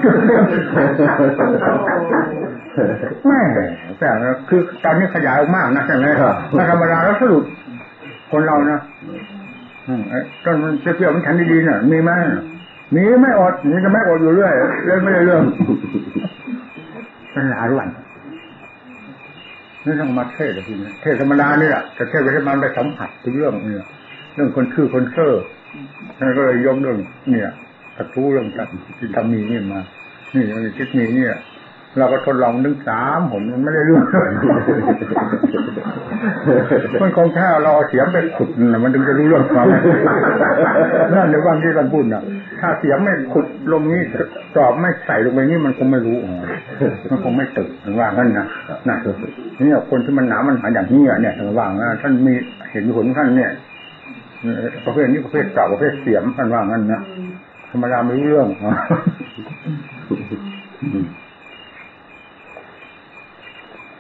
แม่แต่คือตอนนี้ขยายมากนะใช่ไหมถ้าธรรมดาแล้วสรุปคนเรานะต้นมันเปรี้ยวมันฉันดีๆน่ะ มีไหมมีไม่อดนี่จะไม่อดอยู่เรื่อยเรื่อยไม่ได้เรื่องเป็นหลายวัน นี่ต้องมาเทศทีนี้เทศธรรมดานี่แหละแต่เทศไปให้มันไปสัมผัสถึงเรื่องเนี่ยเรื่องคนชื่อคนเซอร์นั่นก็เลยยกเรื่องเนี่ยกระทู้เรื่องที่ทำมีนี่มา นี่มังคิดมีเนี่ย เราก็ทดลองนึงสามผมมันไม่ได้เรื่องมันคงแค่เราเสียงไปขุดนะมันถึงจะรู้เรื่องความนั่นในวันที่ท่านพูดนะถ้าเสียงไม่ขุดลงนี้ตอบไม่ใส่ลงไปนี่มันคงไม่รู้มันคงไม่ตึกว่างั้นนะน่ะนี่คนที่มันหนามันหาอย่างนี้เนี่ยว่างนะท่านมีเห็นผลท่านเนี่ยประเภทนี้ประเภทเก่าประเภทเสียมท่านว่างั้นนะธรรมดาไม่รู้เรื่อง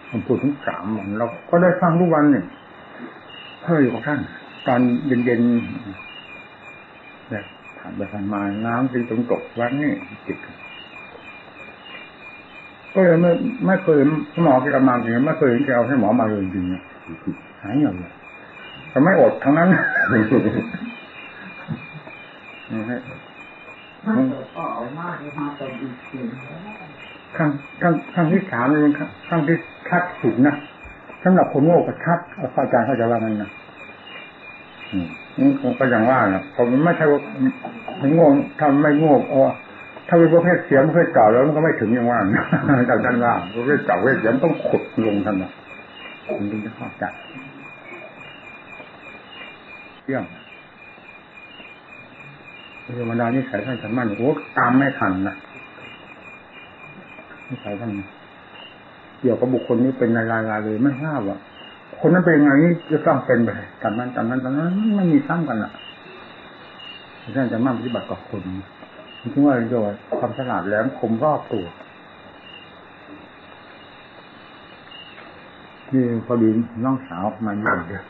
ผมพูดถึงสามวันเราก็ได้ฟังทุกวันเนี่ยเพื่ออยู่กับท่านตอนเย็นๆเนี่ยผ่านไปผ่านมาน้ำที่ตรงตกวันนี่ติดก็เลยไม่ไม่เคยหมอที่กำลังจริงไม่เคยเห็นแกเอาให้หมอมาเลยจริงๆหายอย่างเลยแต่ไม่อดทั้งนั้นข้างข้างข้างที่สามเลยข้างที่ ชัดสุดนะสำหรับคนโง่ก็ชัดอาจารย์เขาจว่ามันนะอืมก็อย่างว่านะผมไม่ใช่ว่าโง่ทำไม่โง่เออถ้าเป็นประเภทเสียงประเภทเก่าแล้วมันก็ไม่ถึงอย่างว่านะจากท่านว่าประเภทเก่าประเภทเสียงต้องขดลงท่านนะถึงจะเข้าใจเที่ยงธรรมดานี่สายท่านสามันโอ้ตามไม่ทันนะนี่สายท่าน เกี่ยวกับบุคคลนี้เป็นลายลายเลยไม่ทราบว่าคนนั้นเป็นยังไงนี่จะต้องเป็นไปตามนั้นตามนั้นตามนั้นไม่มีซ้ำกันอะท่านจะมั่นปฏิบัติกับคนถึงว่าโดยความฉลาดแหลมคมรอบตัวนี่พอดีน้องสาวมาเยี่ยมเดียว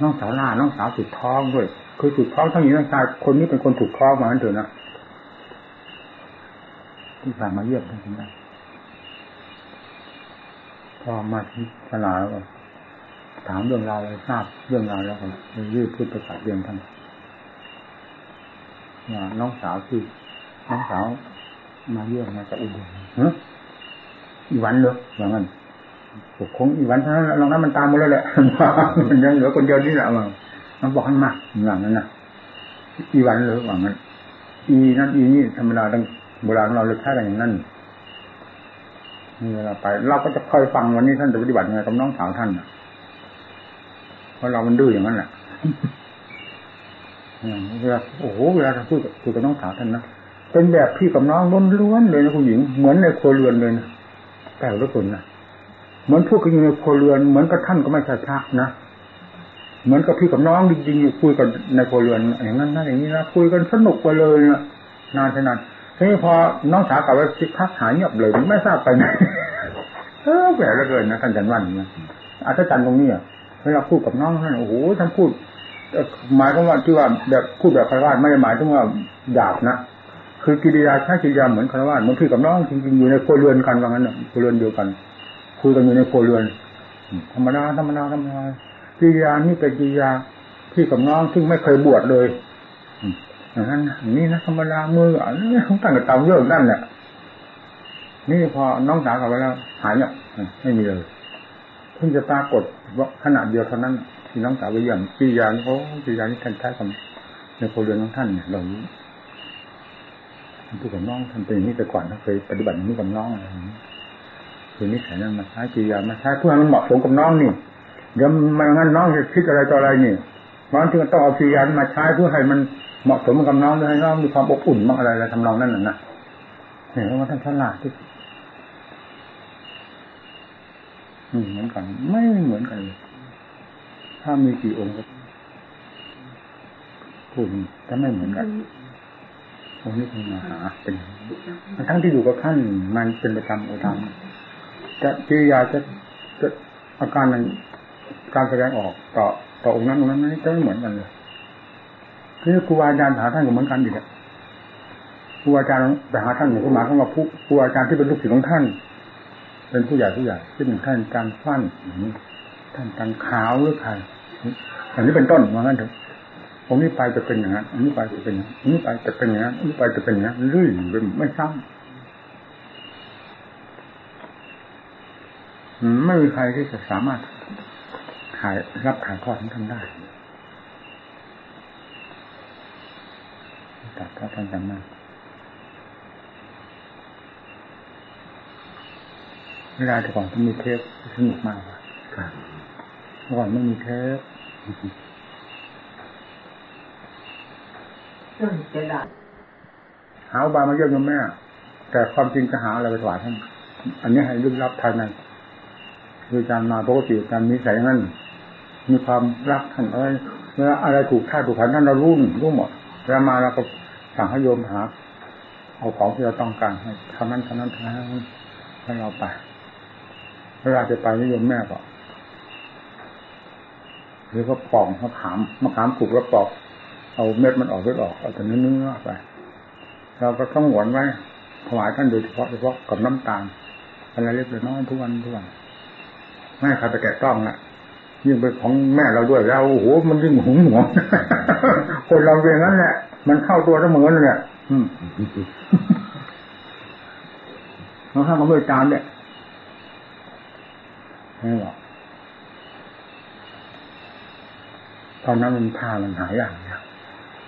น้องสาวล่าน้องสาวสุดท้องด้วย คือถูกท้องทั้งหญิงทั้งชายคนนี้เป็นคนถูกท้องมาอันเถอะนะที่ผ่านมาเยี่ยมทั้งนั้น พอมาที่ตลาดแล้วก็ถามเรื่องราวเลยทราบเรื่องราวแล้วก็ยืดพูดประกาศเรียนท่านน้องสาวที่น้องสาวมาเยี่ยมมาจากอุบลฮะอีวันเลยอย่างนั้นปกคงอีวันท่านั้นลองนั้นมันตามมาแล้วแหละมันยังเหลือคนเดียวนี่แหละมันมันบอกให้มาอย่างนั้นนะอีวันเลยว่างั้นอีนั่นอีนี่ธรรมดาตั้งโบราณเราเลยใช้อะไรอย่างนั้น นี่เวลาไป เราก็จะคอยฟังวันนี้ท่านจะปฏิบัติยังไงกับน้องสาวท่านเพราะเรามันดื้ออย่างนั้นแหละเวลาโอ้โหเวลาเราพูดคุยกับน้องสาวท่านนะเป็นแบบพี่กับน้องล้วนๆเลยนะคุณหญิง เหมือนในครัวเรือนเลยนะแต่ละคนนะเหมือนพูดกันอยู่ในครัวเรือน เหมือนกับท่านก็ไม่ใช่พระนะเหมือนกับพี่กับน้องจริงๆคุยกันในครัวเรือนอย่างนั้นนะอย่างนี้นะคุยกันสนุกไปเลยนะนานขนาด ทีนี้พอน้องสาวกลับไปคิดพักหายเงียบเลยไม่ทราบไปไหนเออแปลกเหลือเกินนะท่านจันวันเนี่ยอาจารย์ตรงนี้อะเวลาพูดกับน้องท่านโอ้โหท่านพูดหมายถึงว่าที่ว่าแบบพูดแบบคารวะไม่ได้หมายถึงว่าดาบนะคือกิริยาใช้กิริยาเหมือนคารวะเหมือนพี่กับน้องจริงๆอยู่ในครัวเรือนกันว่างั้นครัวเรือนเดียวกันคุยกันอยู่ในครัวเรือนธรรมดาธรรมดาธรรมดากิริยานี่เป็นกิริยาพี่กับน้องซึ่งไม่เคยบวชเลย นั้นนี่นะธรรมดามืออันนี้ต้องตั้งแต่ตาเรื่องนั่นแหละนี่พอน้องสาวกลับไปแล้วหายเนี่ยไม่มีเลยเพิ่งจะปรากฏว่าขนาดเดียวเท่านั้นที่น้องสาวไปเยี่ยมกิริยาโอ้กิริยานี่ท่านใช้กับในโคเรือนของท่านเนี่ยเราพูดกับน้องท่านเป็นอย่างนี้แต่ก่อนท่านเคยปฏิบัติอย่างนี้กับน้องอะไรอย่างนี้คือนิสัยนั้นมาใช้กิริยามาใช้เพื่อให้มันเหมาะสมกับน้องนี่เดี๋ยวไมันงั้นน้องจะคิดอะไรต่ออะไรนี่น้องจึงต้องเอากิริยามาใช้เพื่อให้มัน เหมาะสมกับน้องให้น้องมีความอบอุ่นมากอะไรอะไรทำนองนั้นน่ะนะเห็นว่าท่านฉลาดที่เหมือนกัน ไม่เหมือนกันถ้ามีกี่องค์ก็พูดจะไม่เหมือนกันองค์นี้เป็นมหาเป็นทั้งที่อยู่กับท่านมันเป็นประจำประจำจะกิริยาจะจะอาการนั้นการแสดงออกต่อต่อองค์นั้นองค์นั้นนี่จะไม่เหมือนกันเลย คือครูอาจารย์หาท่านก็เหมือนกันอีกครูอาจารย์ไปหาท่านหนึ่ก็หมายความว่าผู้ครูอาจารย์ที่เป็นลูกศิษย์ของท่าน เป็นผู้ใหญ่ผู้ใหญ่ที่เป็นท่านการฟั่นท่านการขาวหรือใครอันนี้เป็นต้นว่างั้นเถอะผมนี่ไปจะเป็นอย่างนั้นอันนี้ไปจะเป็นอย่างนี้ไปจะเป็นอย่างนั้นอันนี้ไปจะเป็นอย่างนั้นเรื่อยไม่ซ้ำไม่มีใครที่จะสามารถถ่ายรับถ่ายทอดทั้งทำได้ ตัดพระท่านจำมากเวลาแต่ก่อนที่มีเทปสนุกมากเมื่อก่อนไม่มีเทปหาบามาเยี่ยมแม่ แต่ความจริงจะหาอะไรไปถวายท่าน อันนี้ให้ลึกลับทางในคือการมาปกติการมีสายนั้นมีความรักท่านอะไรเมื่ออะไรถูกท่าถูกขันท่านเรารู้รู้หมดแล้วมาเราก็ สั่งให้โยมหา เอาของที่เราต้องการให้ทำนั้นทำนั้นทำนั้นให้เราไปเวลาจะไปนิยมแม่ก็หรือก็ปอกมะขามมะขามถูกแล้วปอก เอาเม็ดมันออกเม็ดออกเอาแต่เนื้อเนื้อไป เราก็ต้องหวนไว้ถวายท่านโดยเฉพาะเฉพาะกับน้ำตาลอะไรเล็กน้อยทุกวันทุกวันไม่ใครไปแกะต้องอะยิ่งเป็นของแม่เราด้วยแล้วโอ้โหมันยิ่งหงหวงคนเราเป็นงั้นแหละ มันเข้าตัวเสมอเลยเนี่ยอืมเราห้ามมันด้วยจานเนี่ยไม่หรอกตอนนั้นมันผ้ามันหายอย่างเนี่ย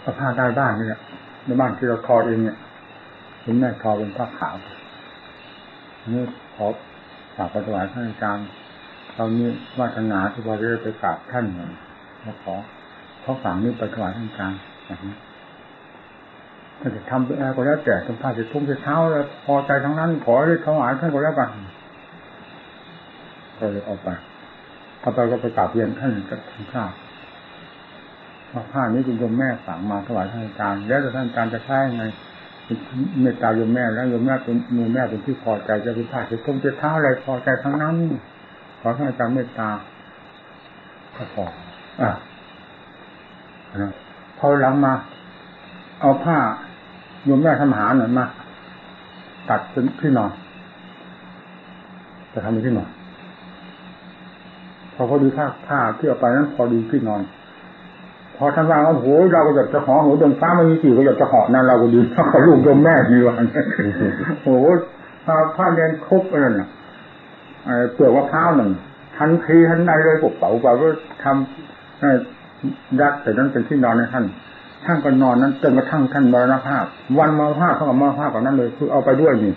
เอาผ้าได้บ้านเนี่ยในบ้านที่เราทอเองเนี่ยคุณแม่ทอเป็นผ้าขาวนี่ขอฝากปฏิวัติท่านอาจารย์เรามีวาสนาที่พอจะไปกราบท่านเหมือนเราขอเขาสั่งนี้ไปถวายท่านอาจารย์อย่างนี้ ถ้าจะทำไปอะไรก็แล้วแต่ทำผ้าจะทุ่งจะเช้าแล้วพอใจทั้งนั้นขอได้ถวายท่านก็แล้วกันก็เลยออกไปพอไปก็ไปกราบเรียนท่านกับท่านทราบว่าผ้านี้คุณโยมแม่สั่งมาถวายท่านอาจารย์แล้วท่านอาจารย์จะใช้ไงเมตตาโยมแม่แล้วโยมแม่เป็นมือแม่เป็นที่พอใจจะเป็นผ้าจะทุ่งจะเท้าอะไรพอใจทั้งนั้นขอท่านอาจารย์เมตตาก็พออะพอหลังมา เอาผ้า โยมแม่ทำหาหน่อยมาตัดเป็นที่นอนจะทำเป็นที่นอนพอพอดีผ้าผ้าที่เอาไปนั้น พอดีที่นอน พอท่านว่าโอ้โหเราก็อยากจะหอหัวดวงฟ้าไม่มีสีก็อยากจะหอนั่นเราก็ดีถ้าขอลูกโยมแม่ดีวันโอ้โหผ้าผ้าเรียนครบนั่นน่ะเปลือกมะพร้าวหนึ่งทันทีทันใดเลยปกเป๋าว่าทำยัดแต่นั้นเป็นที่นอนในท่าน ท่านก็นอนนั้นจนกระทั่งท่านมรณภาพ วันมรณภาพเขากับมรณภาพก่อนนั้นเลย คือเอาไปด้วยนี่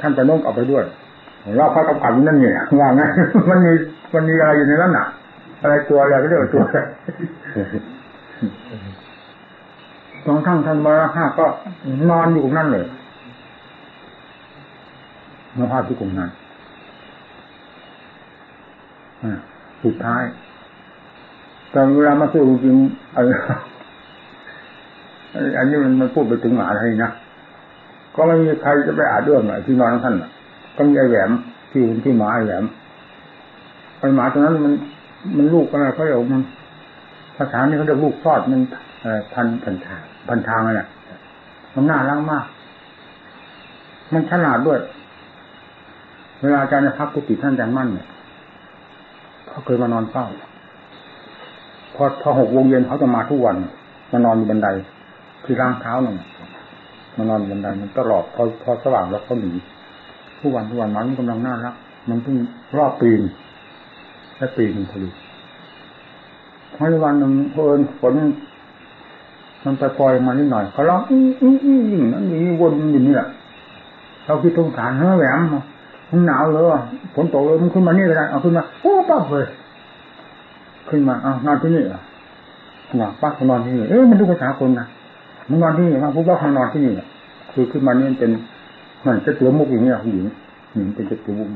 ท่านจะนุ่งเอาไปด้วยเราพักกับนนั่นเนี่ยว่าไงมันมีมันมีอะไรอยู่ในนั้นน่ะ อะไรตัวอะไรก็เรียกว่าตัวจนทั้งท่านมรณภาพก็นอนอยู่นั่นเลยมรณภาพที่กลุ่มนั้นสุดท้ายแต่เวลามาสู้จริงๆ อันนี้มันมันพูดไปถึงหมาไทยนะก็ไม่มีใครจะไปอาดเรื่องหน่อยที่นอนของท่านก็มีไอแหวมที่ที่หมาไอแหวมไอหมาตรงนั้นมันมันลูกอะไรเขาเรียกมันภาษานี้เขาเรียกลูกซอดมันพันพันทางพันทางอะไรมันน่ารักมาก มันฉลาดด้วย เวลาอาจารย์พักกุฏิท่านอาจารย์มั่นเนี่ยเขาเคยมานอนเฝ้าพอพอหกโมงเย็นเขาจะมาทุกวันมานอนอยู่บันได ที่ร่างเท้านึ่งมานอนบนไดมันตลอดพอพอสว่างแล้วเขาหนีทุกวันทุกวันมันกำลังน่ารัก มันเพิ่งรอบปีนแค่ปีนพอดีพอวันหนึ่งเพลินฝนมันไปปล่อยมานิดหน่อยเขาร้องอื้ออื้ออื้อนั่นนี่วนอยู่นี่แหละเราคิดตรงฐานเฮ้ยแหวมมันหนาวเลยฝนตกเลยมันขึ้นมานี่เลยเอาขึ้นมาโอ้ปั๊บเลยขึ้นมาเอานอนที่นี่เหรอหนักปั๊บนอนที่นี่เอ๊ะมันดูภาษาคนนะ มันนอนที่นี่มาพูดว่าเขานอนที่นี่คือขึ้นมานี่เป็นมันจะตัวมุกอย่างเนี้ยผู้หญิงหญิงเป็นจะตัวมุก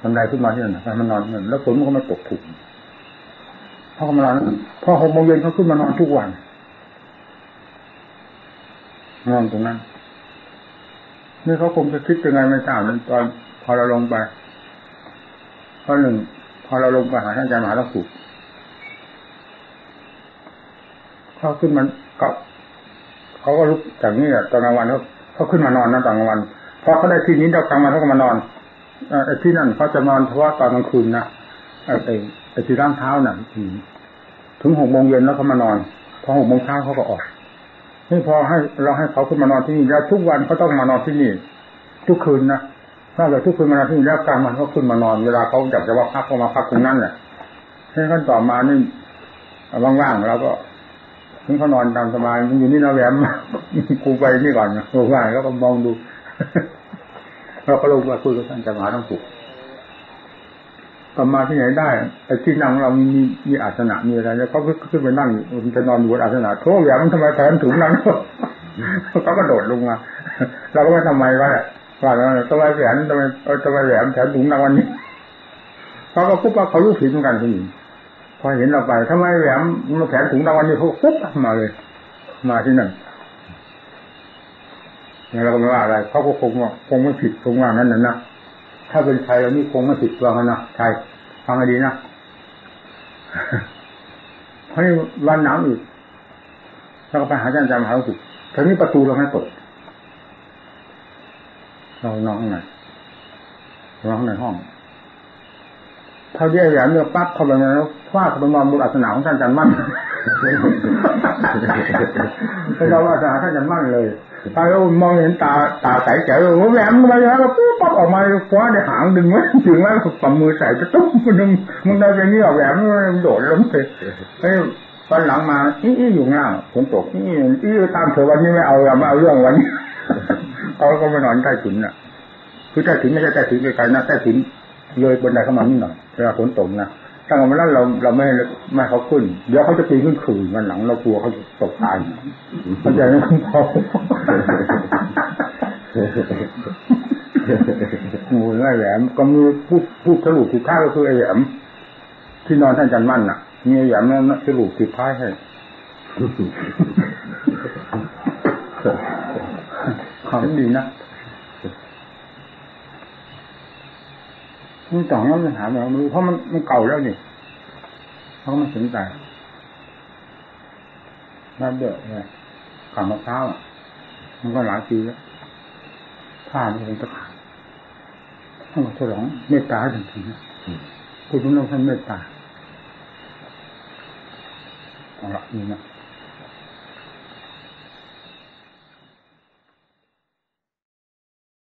ทำไรขึ้นมาที่นั่นมันนอนนั่นแล้วฝนมันก็มาตกถูกพอเขามานอนพอหกโมงเย็นเขาขึ้นมานอนทุกวันนอนตรงนั้นนี่เขาคงจะคิดยังไงไม่ทราบนั้นตอนพอเราลงไปข้อหนึ่งพอเราลงไปหาท่านอาจารย์มหาลักษุเขาขึ้นมันก็ เขาก็ลุกจากนี้ตอนกลางวันเขาเขาขึ้นมานอนนะตอนกลางวันพอเขาได้ที่นี้เรากลางวันเขาก็มานอนไอ้ที่นั่นเขาจะนอนเฉพาะตอนกลางคืนนะไอ้ไอ้ที่ร่างเท้าน่ะถึงหกโมงเย็นแล้วเขามานอนพอหกโมงเช้าเขาก็ออกนี่พอให้เราให้เขาขึ้นมานอนที่นี่แล้วทุกวันเขาต้องมานอนที่นี่ ทุกคืนนะนอกจากทุกคืนมานอนที่นี่แล้วกลางวันเขาขึ้นมานอนเวลาเขาอยากจะว่าพักก็มาพักตรงนั้นแหละให้ขั้นต่อมานี่ว่างๆเราก็ ถึงเขานอนตามสบายอยู่นี่นะแหวมกูไปนี่ก่อนนะว่างแล้วก็มองดูเราก็ลงมาคุยกับท่านจะมาต้องสุขก็มาที่ไหนได้ไอ้ที่นั่งเรามีมีอาสนะมีอะไรแล้วก็ขึ้นไปนั่งจะนอนอยู่บนอาสนะโทษแหวมทำไมแทนถุงนั่งเขาก็โดดลงมาเราก็ไม่ทำไมวะว่าแล้วทำไมแหวนทำไมทำไมแหวนแทนถุงนั่งวันนี้เขาก็ปุ๊บว่าเขารู้ผิดเหมือนกันคุณหญิง อเห็นเราไปทำไมแหวนมาแขนถุงนั่งวันนี้เขาปุ๊บมาเลย มาที่นั่นเราก็ไม่ว่าอะไรเขาก็คงว่าคงไม่ผิดคงว่างั้นน่ะนะถ้าเป็นใครเรานี่คงไม่ผิดตัวกันนะใช่ฟังให้ดีนะเพราะนี่วันหนาวอีกเราก็ไปหาอาจารย์จำหาสุขทีนี้ประตูเราไม่เปิดเรานอนข้างในนอนข้างในห้อง เท่าที่ไอ้แหวนเนี่ยปั๊บเข้าไปแล้วฟาดเข้าไปนอนบนอาสนะของท่านจารย์มั่นไปนอนอาสนะท่านจารย์มั่นเลยไปแล้วมองเห็นตาตาใสแจ๋วโอ้แหลมมาแล้วก็ปุ๊บปั๊บออกมาคว้าในหางดึงไว้ถึงแล้วปั๊มมือใส่จะตุ้มมึงมึงได้ไปนี่เอาแหลมมันโดดล้มไปเฮ้ยตอนหลังมาอี้อยู่ง่างฝนตกอี้อี้ตามเถอะวันนี้ไม่เอาอย่ามาเอาเรื่องวันนี้เขาก็มานอนใต้ถุนน่ะ คือใต้ถุนไม่ใช่ใต้ถุนไกลๆนะใต้ถุน เลยบนไดเข้ามานิดหน่อยเวลาฝนตกนะถ้าเราไม่นั้นเราเราไม่ไม่เขาขึ้น เดี๋ยวเขาจะปีนขึ้นขื่นมันหลังเรากลัวเขาตกตายเข้าใจไหมคุณพ่อโอ้ยไอ้แหลมก็มีพูดพูดสรุปสุดท้ายก็คือไอ้แหลมที่นอนท่านจันมั่นน่ะ มีไอ้แหลมนั่นสรุปสุดท้ายให้ของดีนะมั นต่องแล้วมันหาแบบไม่รู้เพราะมันมันเก่าแล้วนี่เขาก็ไม่สนใจน่าเดือดเลยขามะพร้าวมันก็หลายปีแล้วผ้ามันคงจะขาดท่านฉลองเมตตาจริงๆนะคุณต้องท่านเมตตาเอาละนี่นะ